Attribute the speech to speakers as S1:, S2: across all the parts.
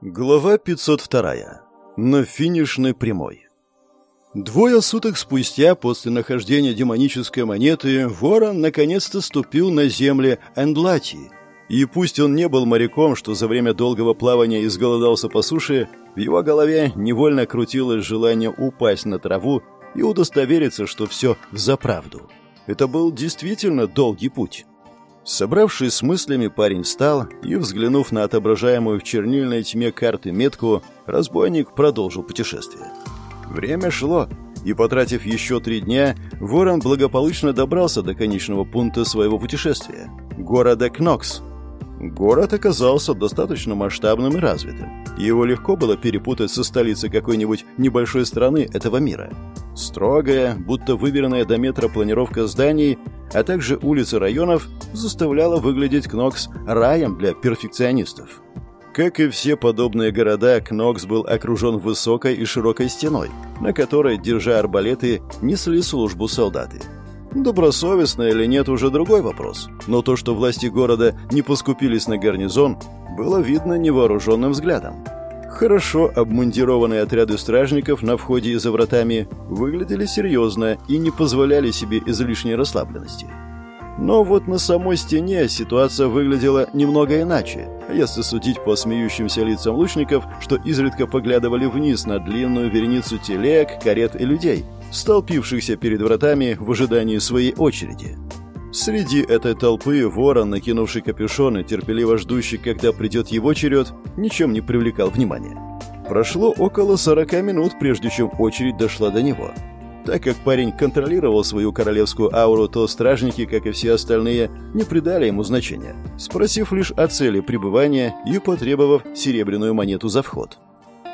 S1: Глава 502. На финишной прямой. Двое суток спустя после нахождения демонической монеты Ворон наконец-то ступил на земли Эндлати. И пусть он не был моряком, что за время долгого плавания изголодался по суше, в его голове невольно крутилось желание упасть на траву и удостовериться, что все взаправду. Это был действительно долгий путь. Собравшись с мыслями, парень встал и, взглянув на отображаемую в чернильной тьме карты метку, разбойник продолжил путешествие. Время шло, и, потратив еще три дня, Ворон благополучно добрался до конечного пункта своего путешествия – города Кнокс. Город оказался достаточно масштабным и развитым. Его легко было перепутать со столицей какой-нибудь небольшой страны этого мира. Строгая, будто выверенная до метра планировка зданий а также улицы районов, заставляло выглядеть Кнокс раем для перфекционистов. Как и все подобные города, Кнокс был окружен высокой и широкой стеной, на которой, держа арбалеты, несли службу солдаты. Добросовестно или нет, уже другой вопрос. Но то, что власти города не поскупились на гарнизон, было видно невооруженным взглядом. Хорошо обмундированные отряды стражников на входе и за вратами выглядели серьезно и не позволяли себе излишней расслабленности. Но вот на самой стене ситуация выглядела немного иначе, если судить по смеющимся лицам лучников, что изредка поглядывали вниз на длинную вереницу телег, карет и людей, столпившихся перед вратами в ожидании своей очереди. Среди этой толпы ворон, накинувший капюшон и терпеливо ждущий, когда придет его черед, ничем не привлекал внимания. Прошло около 40 минут, прежде чем очередь дошла до него. Так как парень контролировал свою королевскую ауру, то стражники, как и все остальные, не придали ему значения, спросив лишь о цели пребывания и потребовав серебряную монету за вход.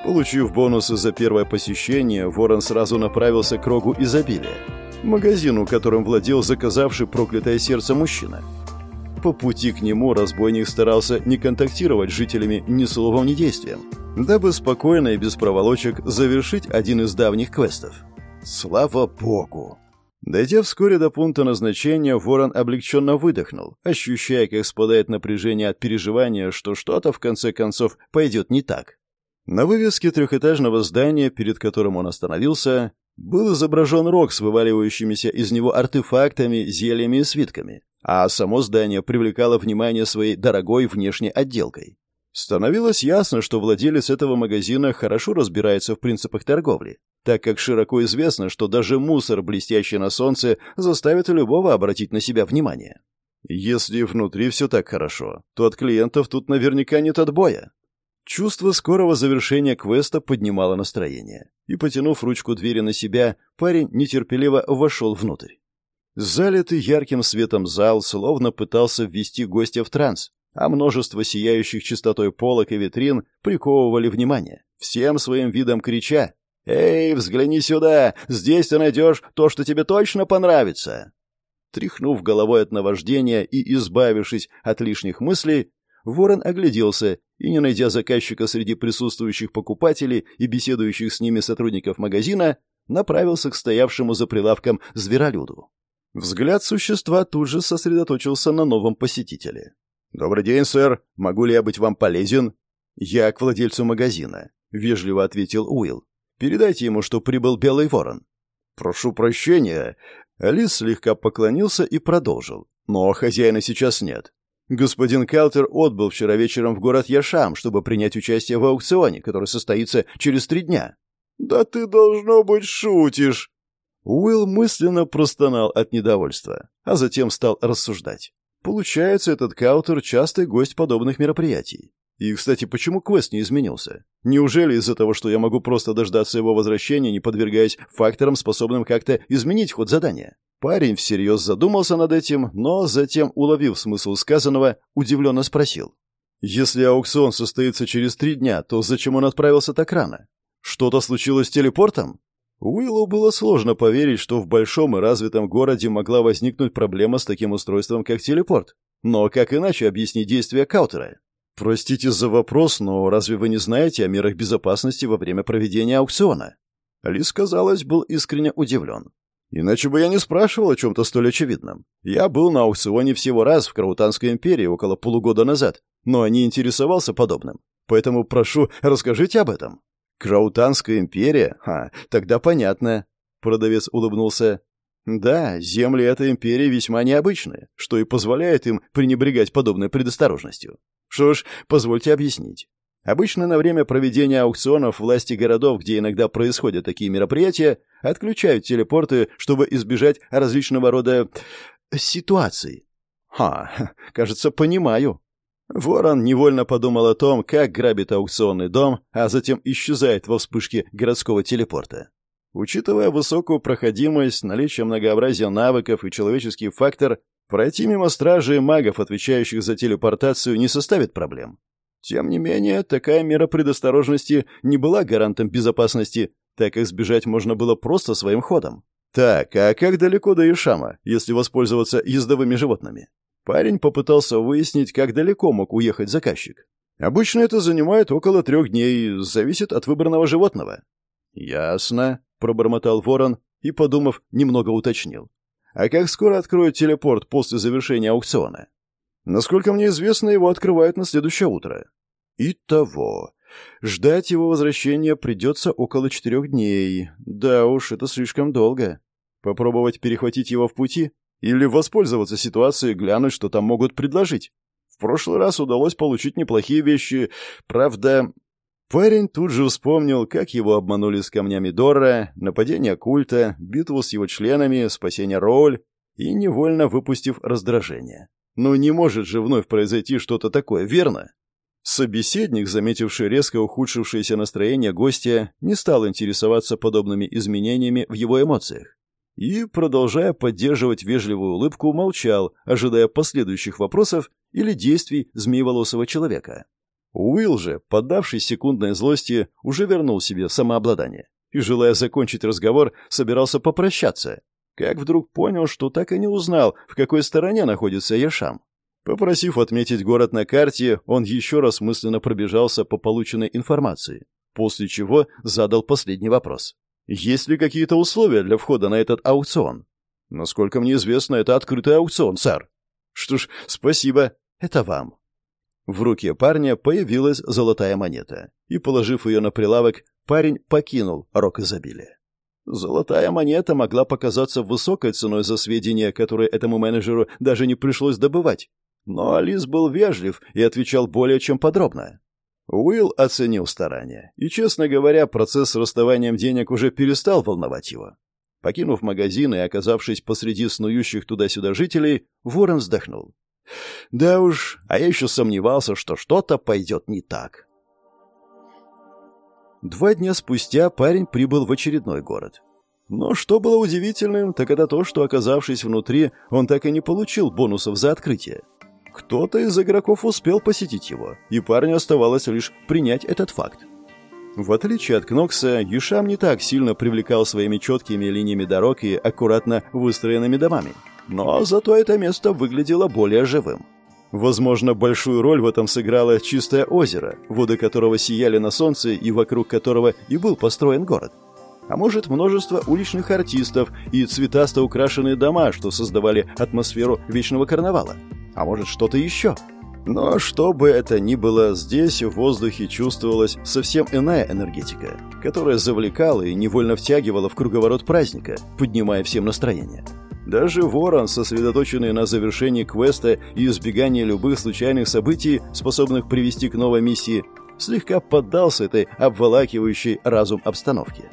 S1: Получив бонусы за первое посещение, ворон сразу направился к рогу изобилия магазину, которым владел заказавший проклятое сердце мужчина. По пути к нему разбойник старался не контактировать с жителями ни словом, ни действием, дабы спокойно и без проволочек завершить один из давних квестов. Слава богу! Дойдя вскоре до пункта назначения, Ворон облегченно выдохнул, ощущая, как спадает напряжение от переживания, что что-то в конце концов пойдет не так. На вывеске трехэтажного здания, перед которым он остановился, был изображен рог с вываливающимися из него артефактами, зельями и свитками, а само здание привлекало внимание своей дорогой внешней отделкой. Становилось ясно, что владелец этого магазина хорошо разбирается в принципах торговли, так как широко известно, что даже мусор, блестящий на солнце, заставит любого обратить на себя внимание. Если внутри все так хорошо, то от клиентов тут наверняка нет отбоя. Чувство скорого завершения квеста поднимало настроение, и, потянув ручку двери на себя, парень нетерпеливо вошел внутрь. Залитый ярким светом зал словно пытался ввести гостя в транс, а множество сияющих чистотой полок и витрин приковывали внимание, всем своим видом крича «Эй, взгляни сюда! Здесь ты найдешь то, что тебе точно понравится!» Тряхнув головой от наваждения и избавившись от лишних мыслей, Ворон огляделся и, не найдя заказчика среди присутствующих покупателей и беседующих с ними сотрудников магазина, направился к стоявшему за прилавком зверолюду. Взгляд существа тут же сосредоточился на новом посетителе. «Добрый день, сэр. Могу ли я быть вам полезен?» «Я к владельцу магазина», — вежливо ответил Уилл. «Передайте ему, что прибыл Белый Ворон». «Прошу прощения». Алис слегка поклонился и продолжил. «Но хозяина сейчас нет. Господин Калтер отбыл вчера вечером в город Яшам, чтобы принять участие в аукционе, который состоится через три дня. «Да ты, должно быть, шутишь!» Уилл мысленно простонал от недовольства, а затем стал рассуждать. Получается, этот Каутер — частый гость подобных мероприятий. И, кстати, почему квест не изменился? Неужели из-за того, что я могу просто дождаться его возвращения, не подвергаясь факторам, способным как-то изменить ход задания? Парень всерьез задумался над этим, но затем, уловив смысл сказанного, удивленно спросил. «Если аукцион состоится через три дня, то зачем он отправился так рано? Что-то случилось с телепортом?» Уиллу было сложно поверить, что в большом и развитом городе могла возникнуть проблема с таким устройством, как телепорт. Но как иначе объяснить действия Каутера? «Простите за вопрос, но разве вы не знаете о мерах безопасности во время проведения аукциона?» Лис, казалось, был искренне удивлен. Иначе бы я не спрашивал о чем-то столь очевидном. Я был на аукционе всего раз в Краутанской империи около полугода назад, но не интересовался подобным. Поэтому прошу, расскажите об этом». «Краутанская империя? Ха, тогда понятно». Продавец улыбнулся. «Да, земли этой империи весьма необычные, что и позволяет им пренебрегать подобной предосторожностью. Что ж, позвольте объяснить. Обычно на время проведения аукционов власти городов, где иногда происходят такие мероприятия, отключают телепорты, чтобы избежать различного рода ситуаций. Ха, кажется, понимаю. Ворон невольно подумал о том, как грабит аукционный дом, а затем исчезает во вспышке городского телепорта. Учитывая высокую проходимость, наличие многообразия навыков и человеческий фактор, пройти мимо стражи и магов, отвечающих за телепортацию, не составит проблем. Тем не менее, такая мера предосторожности не была гарантом безопасности, так как сбежать можно было просто своим ходом. Так, а как далеко до Ишама, если воспользоваться ездовыми животными? Парень попытался выяснить, как далеко мог уехать заказчик. Обычно это занимает около трех дней, зависит от выбранного животного. «Ясно», — пробормотал ворон и, подумав, немного уточнил. «А как скоро откроют телепорт после завершения аукциона?» Насколько мне известно, его открывают на следующее утро. Итого. Ждать его возвращения придется около четырех дней. Да уж, это слишком долго. Попробовать перехватить его в пути? Или воспользоваться ситуацией, глянуть, что там могут предложить? В прошлый раз удалось получить неплохие вещи. Правда, парень тут же вспомнил, как его обманули с камнями Дора, нападение культа, битву с его членами, спасение Роуль и невольно выпустив раздражение. Но не может же вновь произойти что-то такое, верно? Собеседник, заметивший резко ухудшившееся настроение гостя, не стал интересоваться подобными изменениями в его эмоциях. И, продолжая поддерживать вежливую улыбку, молчал, ожидая последующих вопросов или действий змееволосого человека. Уилл же, поддавшись секундной злости, уже вернул себе самообладание и, желая закончить разговор, собирался попрощаться, как вдруг понял, что так и не узнал, в какой стороне находится Яшам. Попросив отметить город на карте, он еще раз мысленно пробежался по полученной информации, после чего задал последний вопрос. Есть ли какие-то условия для входа на этот аукцион? Насколько мне известно, это открытый аукцион, сэр. Что ж, спасибо. Это вам. В руке парня появилась золотая монета, и, положив ее на прилавок, парень покинул рок изобилия. Золотая монета могла показаться высокой ценой за сведения, которые этому менеджеру даже не пришлось добывать. Но Алис был вежлив и отвечал более чем подробно. Уилл оценил старания, и, честно говоря, процесс с расставанием денег уже перестал волновать его. Покинув магазин и оказавшись посреди снующих туда-сюда жителей, Ворон вздохнул. Да уж, а я еще сомневался, что что-то пойдет не так. Два дня спустя парень прибыл в очередной город. Но что было удивительным, так это то, что, оказавшись внутри, он так и не получил бонусов за открытие. Кто-то из игроков успел посетить его, и парню оставалось лишь принять этот факт. В отличие от Кнокса, Юшам не так сильно привлекал своими четкими линиями дорог и аккуратно выстроенными домами. Но зато это место выглядело более живым. Возможно, большую роль в этом сыграло чистое озеро, воды которого сияли на солнце и вокруг которого и был построен город. А может, множество уличных артистов и цветасто украшенные дома, что создавали атмосферу вечного карнавала. А может, что-то еще. Но что бы это ни было, здесь в воздухе чувствовалась совсем иная энергетика, которая завлекала и невольно втягивала в круговорот праздника, поднимая всем настроение. Даже ворон, сосредоточенный на завершении квеста и избегании любых случайных событий, способных привести к новой миссии, слегка поддался этой обволакивающей разум обстановке.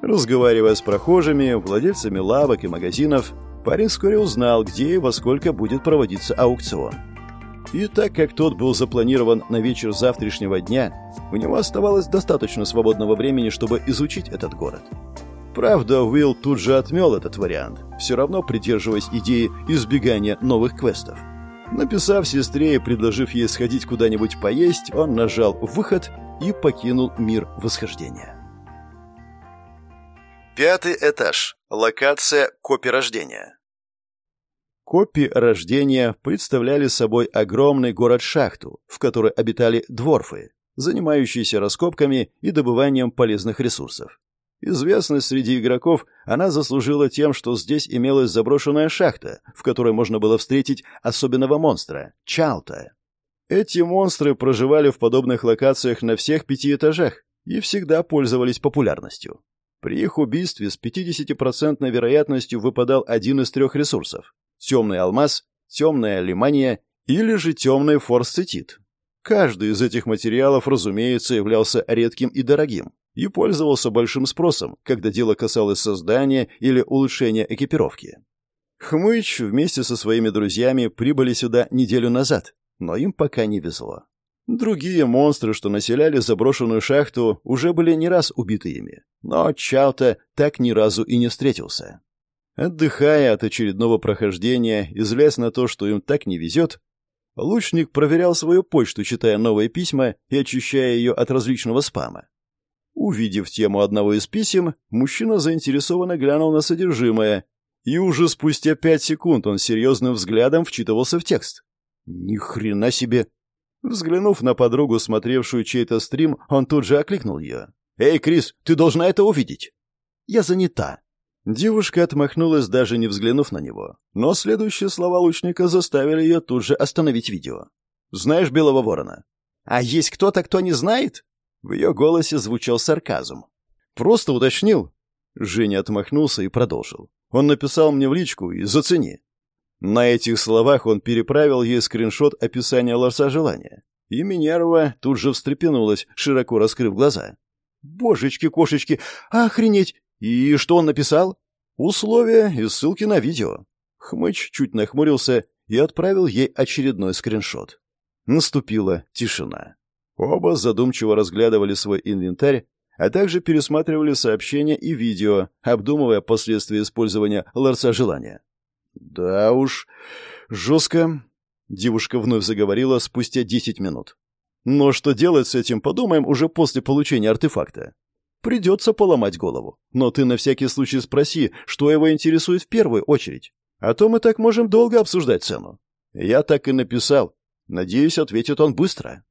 S1: Разговаривая с прохожими, владельцами лавок и магазинов, парень вскоре узнал, где и во сколько будет проводиться аукцион. И так как тот был запланирован на вечер завтрашнего дня, у него оставалось достаточно свободного времени, чтобы изучить этот город. Правда, Уилл тут же отмел этот вариант, все равно придерживаясь идеи избегания новых квестов. Написав сестре и предложив ей сходить куда-нибудь поесть, он нажал «Выход» и покинул мир восхождения. Пятый этаж. Локация копи рождения. Копи рождения представляли собой огромный город-шахту, в которой обитали дворфы, занимающиеся раскопками и добыванием полезных ресурсов. Известность среди игроков она заслужила тем, что здесь имелась заброшенная шахта, в которой можно было встретить особенного монстра — Чалта. Эти монстры проживали в подобных локациях на всех пяти этажах и всегда пользовались популярностью. При их убийстве с 50% вероятностью выпадал один из трех ресурсов – темный алмаз, темная лимания или же темный форсцетит. Каждый из этих материалов, разумеется, являлся редким и дорогим и пользовался большим спросом, когда дело касалось создания или улучшения экипировки. Хмыч вместе со своими друзьями прибыли сюда неделю назад, но им пока не везло. Другие монстры, что населяли заброшенную шахту, уже были не раз убиты ими, но Чаута так ни разу и не встретился. Отдыхая от очередного прохождения и злясь на то, что им так не везет, лучник проверял свою почту, читая новые письма и очищая ее от различного спама. Увидев тему одного из писем, мужчина заинтересованно глянул на содержимое, и уже спустя пять секунд он серьезным взглядом вчитывался в текст. Ни хрена себе! Взглянув на подругу, смотревшую чей-то стрим, он тут же окликнул ее. «Эй, Крис, ты должна это увидеть!» «Я занята». Девушка отмахнулась, даже не взглянув на него. Но следующие слова лучника заставили ее тут же остановить видео. «Знаешь Белого Ворона?» «А есть кто-то, кто не знает?» В ее голосе звучал сарказм. «Просто уточнил». Женя отмахнулся и продолжил. «Он написал мне в личку и зацени». На этих словах он переправил ей скриншот описания ларца желания. И Минерва тут же встрепенулась, широко раскрыв глаза. «Божечки-кошечки! Охренеть! И что он написал?» «Условия и ссылки на видео». Хмыч чуть нахмурился и отправил ей очередной скриншот. Наступила тишина. Оба задумчиво разглядывали свой инвентарь, а также пересматривали сообщения и видео, обдумывая последствия использования ларца желания. «Да уж, жестко», — девушка вновь заговорила спустя десять минут. «Но что делать с этим, подумаем уже после получения артефакта. Придется поломать голову. Но ты на всякий случай спроси, что его интересует в первую очередь. А то мы так можем долго обсуждать цену». Я так и написал. Надеюсь, ответит он быстро.